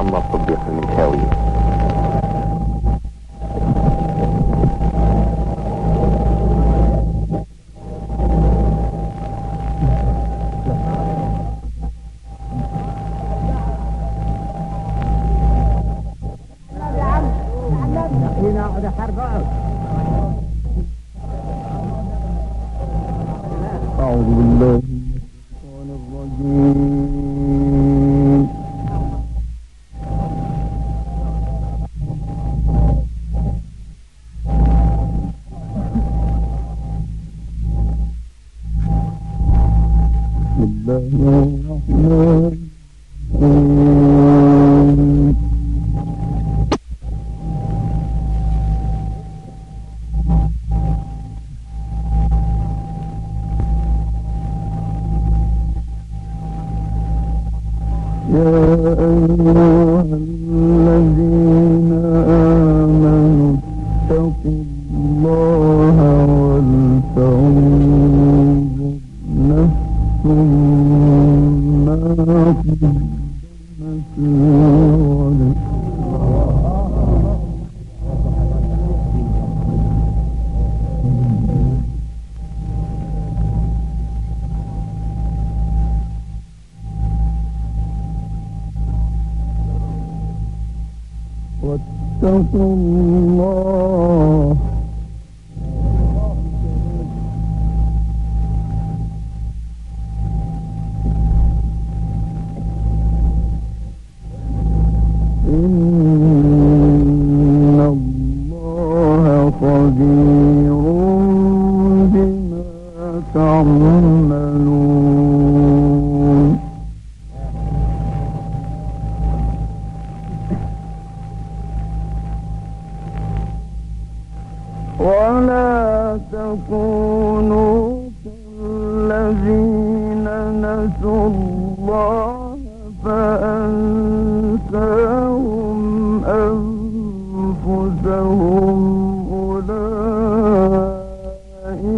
I'm up for this and tell you.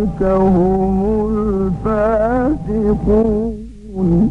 أولئك هم الفاسقون.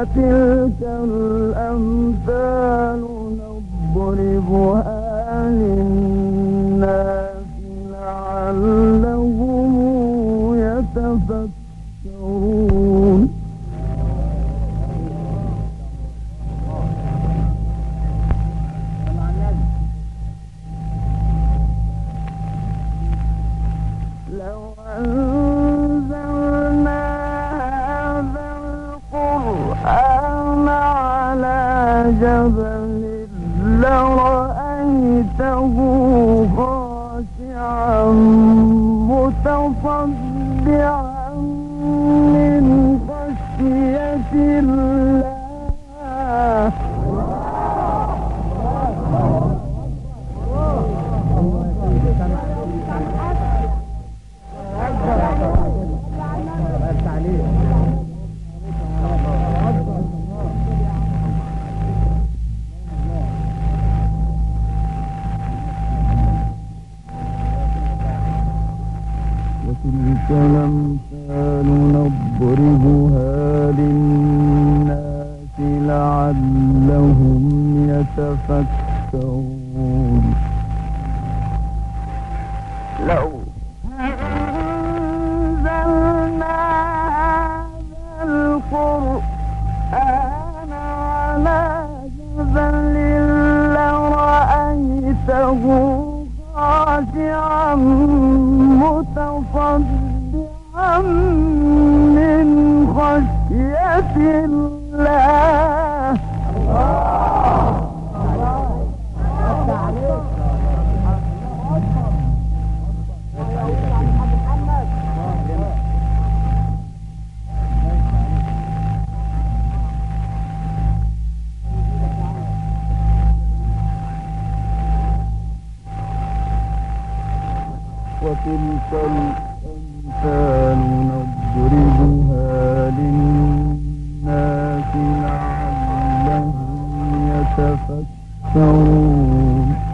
وتلك الأمثال نضربها enfants bien. perfect stone.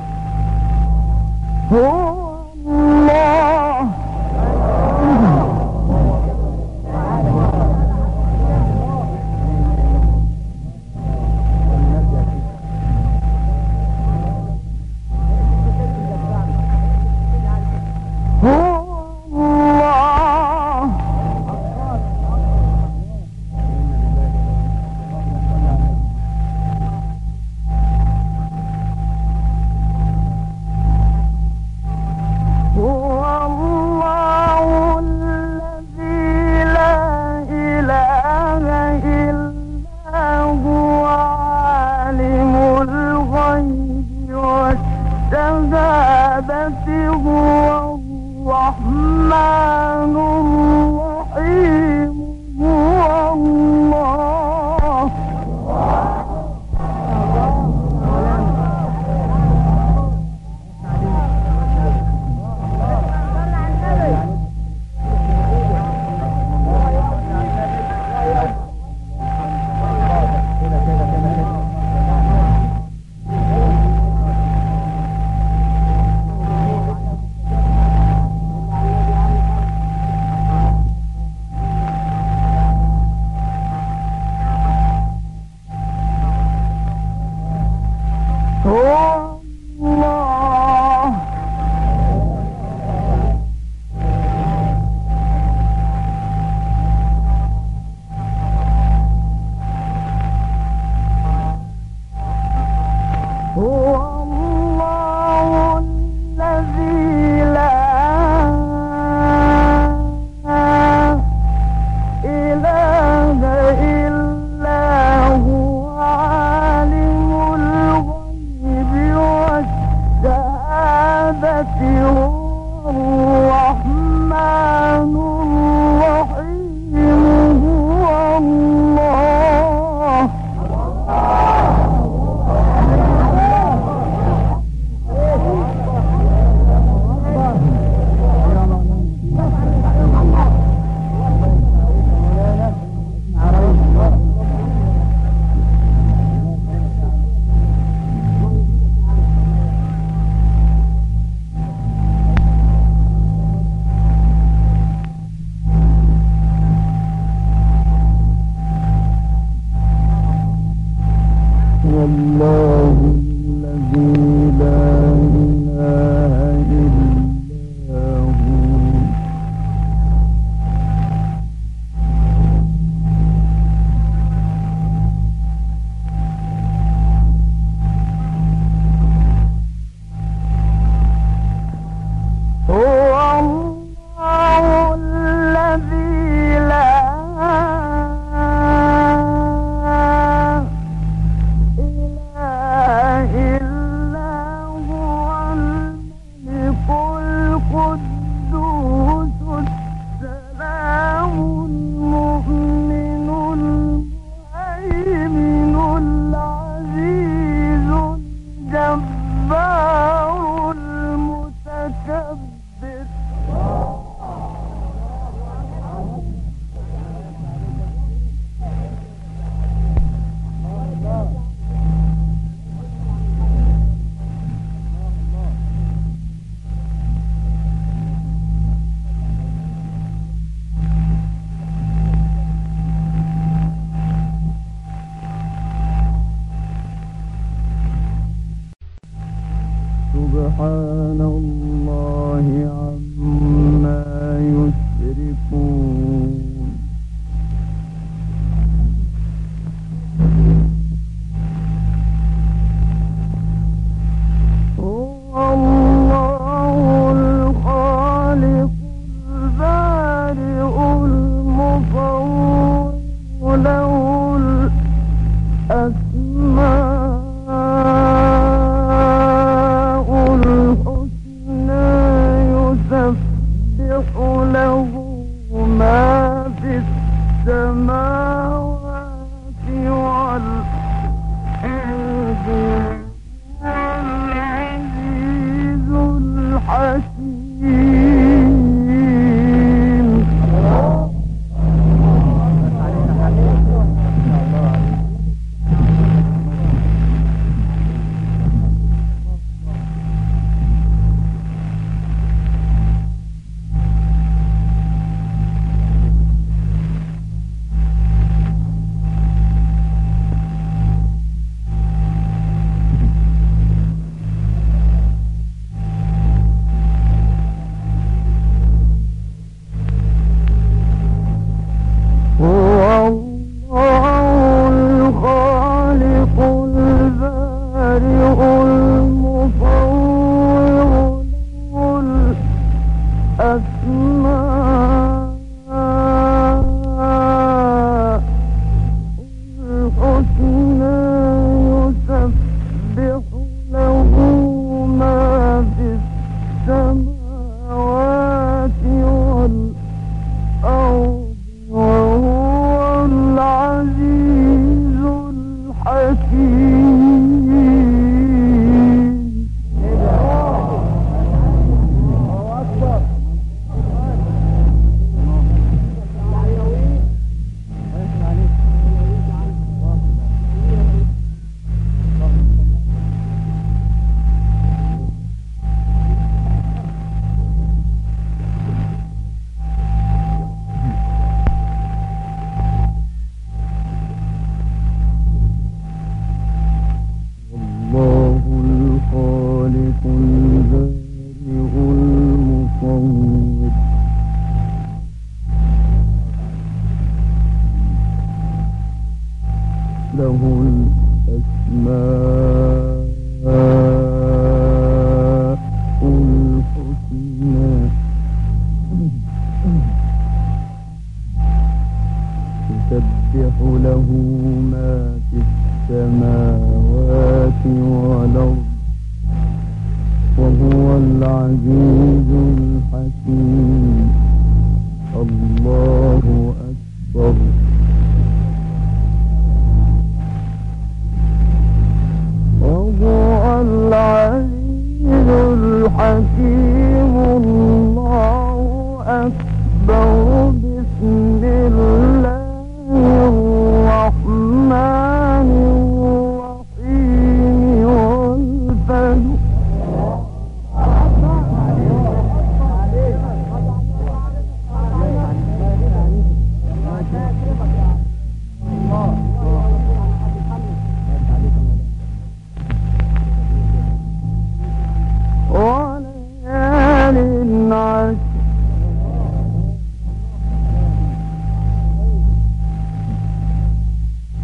الله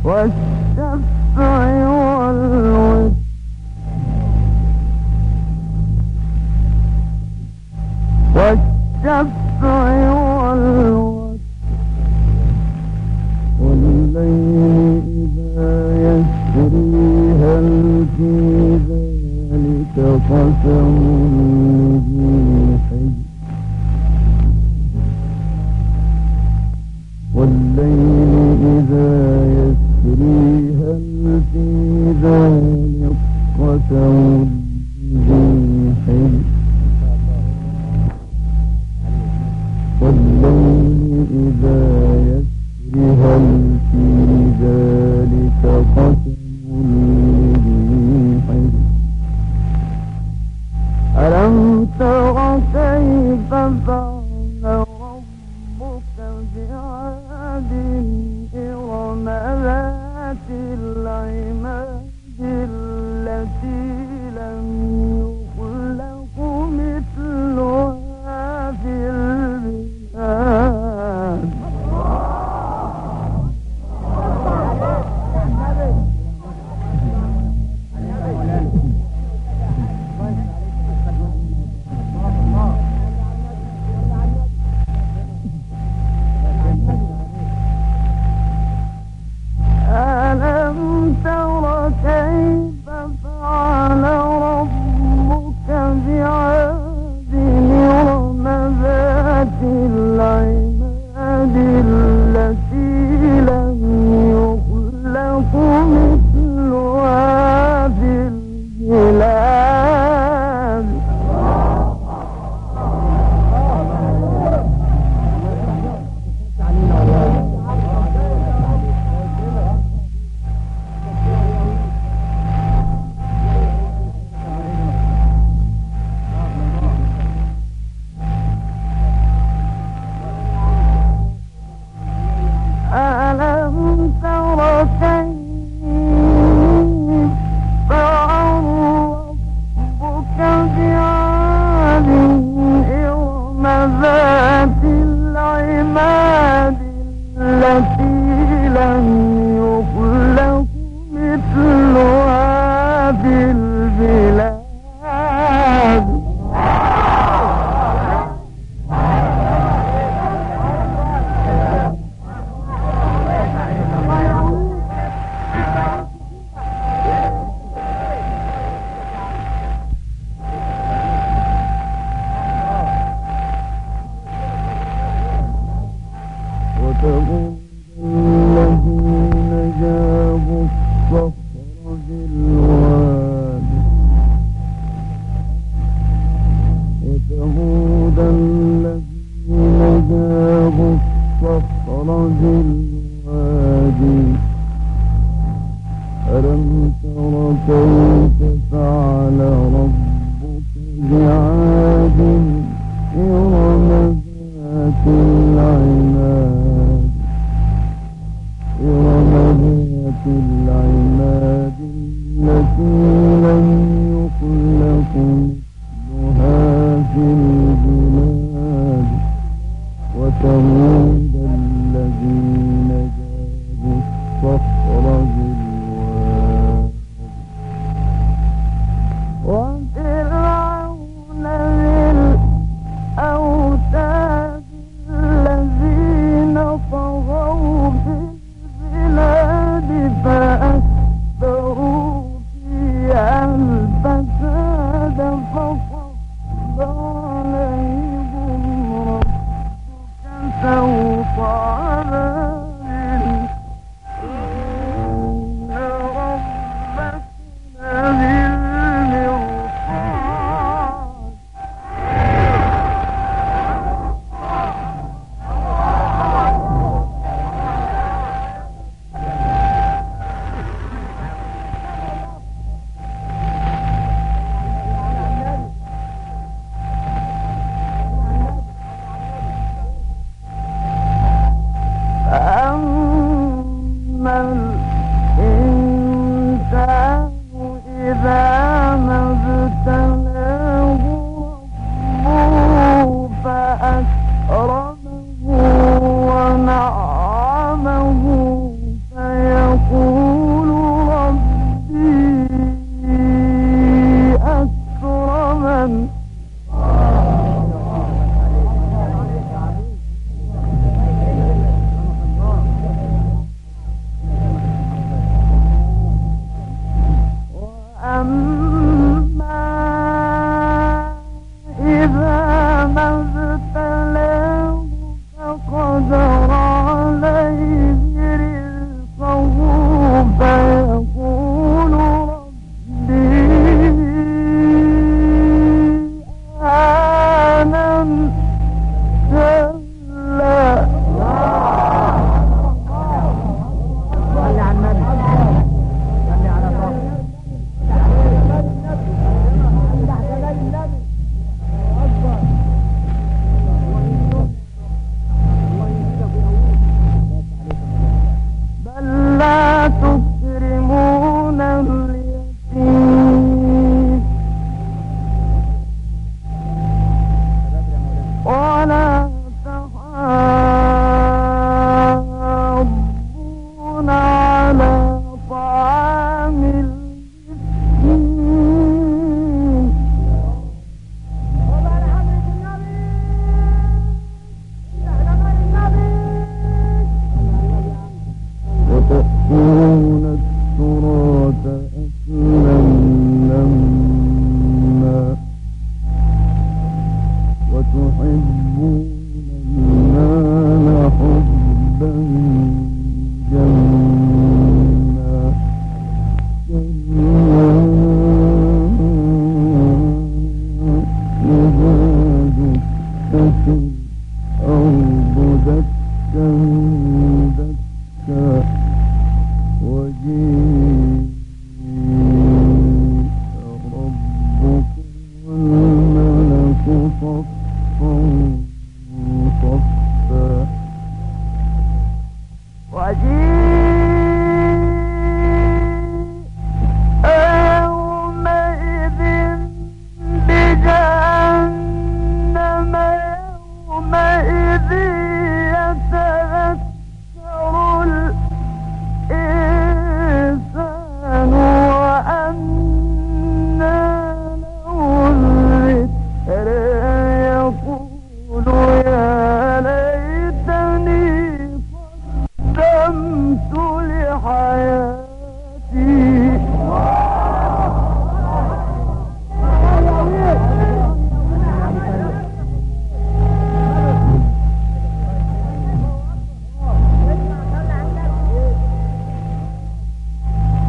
والشفع والوتر.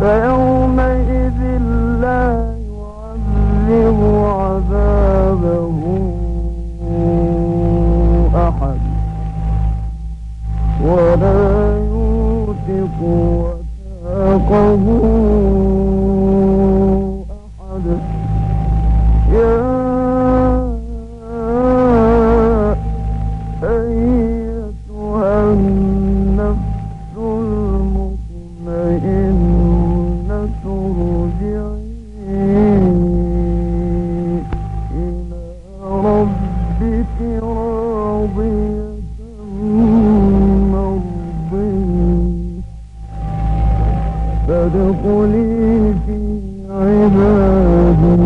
Well, فادخلي في عبادي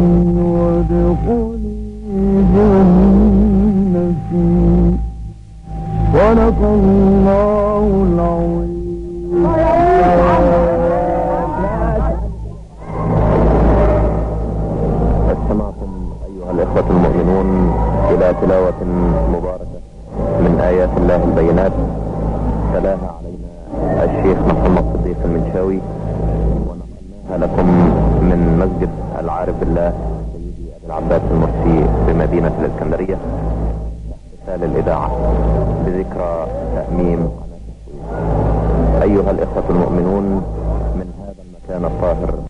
وادخلي جنتي. صدق الله العظيم. الإخوة المؤمنون إلى تلاوة مباركة من آيات الله البينات. تلاها علينا الشيخ محمد صديق المنشاوي. ونقلناها لكم من مسجد العارف بالله سيدي أبي العباس المرسي بمدينة الإسكندرية رسالة الإذاعة بذكرى تأميم أيها الإخوة المؤمنون من هذا المكان الطاهر